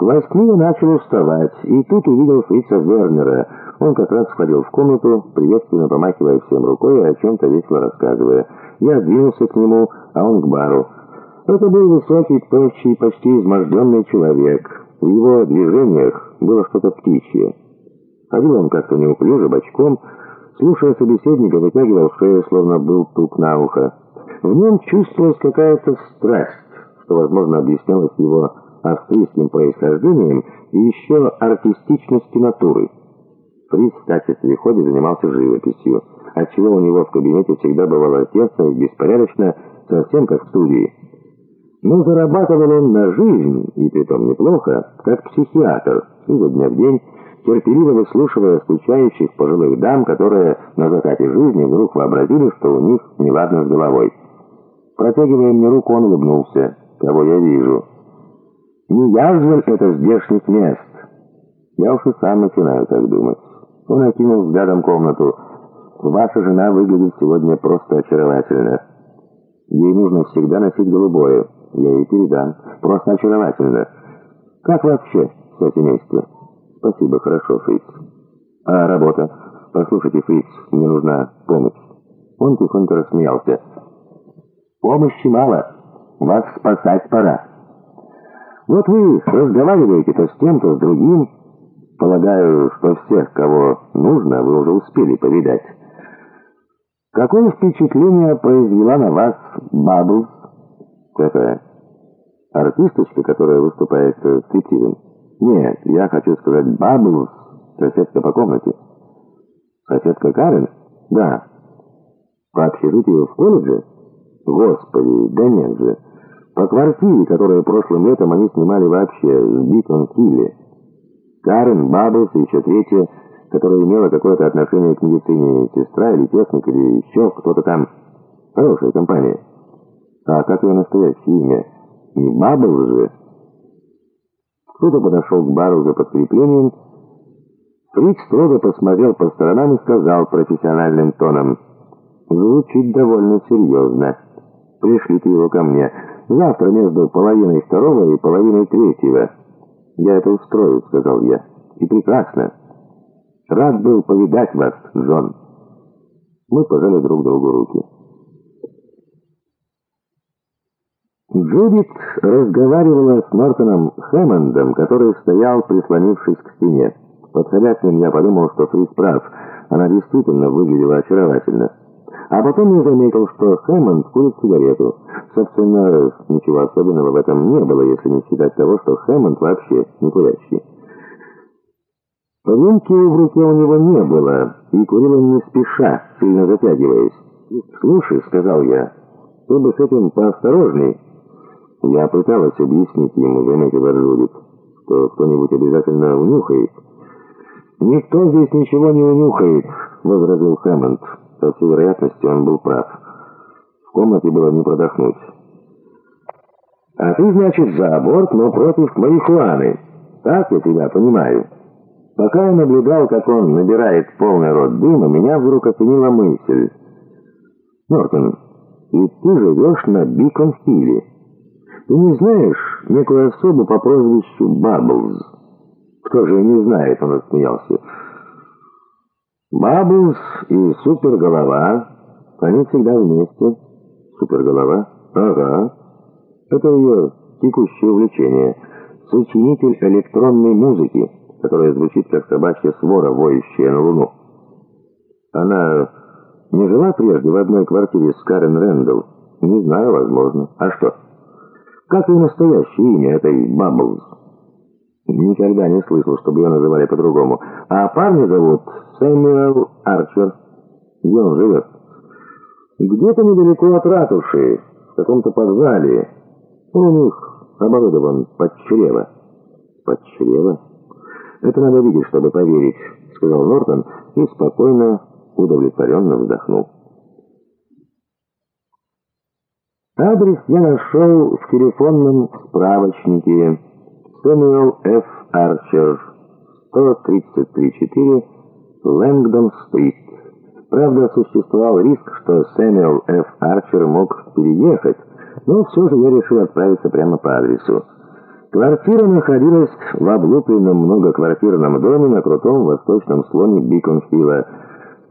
К восьми я начал уставать, и тут увидел Фрица Вернера. Он как раз входил в комнату, приветственно помахивая всем рукой и о чем-то весело рассказывая. Я двинулся к нему, а он к бару. Это был высокий, тощий, почти изможденный человек. В его движениях было что-то птичье. Ходил он как-то неуклюже, бочком, слушая собеседника, вытягивал шею, словно был тук на ухо. В нем чувствовалась какая-то страсть, что, возможно, объяснялось его австрийским происхождением и еще артистичностью натуры. Фриц в качестве хобби занимался живописью, отчего у него в кабинете всегда бывало тесно и беспорядочно, совсем как в студии. Но зарабатывал он на жизнь, и притом неплохо, как психиатр, изо дня в день, терпеливо выслушивая скучающих пожилых дам, которые на закате жизни вдруг вообразили, что у них неладно с головой. Протягивая мне руку, он улыбнулся. «Кого я вижу?» «Не я же это здешних мест!» Я уж и сам начинаю так думать. Он окинул взглядом комнату. «Ваша жена выглядит сегодня просто очаровательно. Ей нужно всегда носить голубое. Я ей передам. Просто очаровательно. Как вообще все семейство?» «Спасибо, хорошо, Фриц». «А работа? Послушайте, Фриц, мне нужна помощь». Он тихонько рассмеялся. «Помощи мало. Вас спасать пора. Вот вы разговариваете то с тем, то с другим. Полагаю, что всех, кого нужно, вы уже успели повидать. Какое впечатление произвела на вас Бабблс? Это артисточка, которая выступает с Тетивом?» «Нет, я хочу сказать Бабблс, соседка по комнате». «Соседка Карен?» «Да». «По общежитию в колледже?» «Господи, да нет же». «По квартире, которую прошлым летом они снимали вообще в Бикон-Хилле». Карен, Бабблс и еще третья, которая имела какое-то отношение к медицине, сестра или техник, или еще кто-то там. Хорошая компания. А как ее настоящее имя? Не Бабблс же?» Кто-то подошел к бару за подкреплением. Фрик строго посмотрел по сторонам и сказал профессиональным тоном. «Звучит довольно серьезно. Пришлите его ко мне. Завтра между половиной второго и половиной третьего. Я это устрою», — сказал я. «И прекрасно. Рад был повидать вас, Джон». Мы пожали друг другу руки. Джудит разговаривала с Нортоном Хэммондом, который стоял, прислонившись к стене. Подходя к ним, я подумал, что Фрис прав. Она действительно выглядела очаровательно. А потом я заметил, что Хэммонд курит сигарету. Собственно, ничего особенного в этом не было, если не считать того, что Хэммонд вообще не курящий. Рюмки в руке у него не было, и курил он не спеша, сильно затягиваясь. «Слушай», — сказал я, — «ты бы с этим поосторожней». Я пыталась объяснить ему, заметила Джудит, что кто-нибудь обязательно унюхает. «Никто здесь ничего не унюхает», — возразил Хэммонд. По всей вероятности, он был прав. В комнате было не продохнуть. «А ты, значит, за аборт, но против марихуаны. Так я тебя понимаю». Пока я наблюдал, как он набирает полный рот дыма, меня вдруг осенила мысль. «Нортон, ведь ты живешь на Бикон-Хилле». Ты не знаешь некую особу по прозвищу Бабблз? Кто же не знает, он отсмеялся. Бабблз и Суперголова, они всегда вместе. Суперголова? Ага. Это ее текущее увлечение. Сочинитель электронной музыки, которая звучит как собачья свора, воющая на луну. Она не жила прежде в одной квартире с Карен Рэндалл? Не знаю, возможно. А что? Как ее настоящее имя этой Бабблз? Никогда не слышал, чтобы ее называли по-другому. А парня зовут Сэмюэл Арчер. Где он живет? Где-то недалеко от ратуши, в каком-то подвале. Он у них оборудован под чрево. Под чрево? Это надо видеть, чтобы поверить, сказал Нортон и спокойно, удовлетворенно вздохнул. Адрес я нашел в телефонном справочнике Сэмюэл Ф. Арчер, 133-4 Лэнгдон-стрит. Правда, существовал риск, что Сэмюэл Ф. Арчер мог переехать, но все же я решил отправиться прямо по адресу. Квартира находилась в облупленном многоквартирном доме на крутом восточном склоне Биконхилла,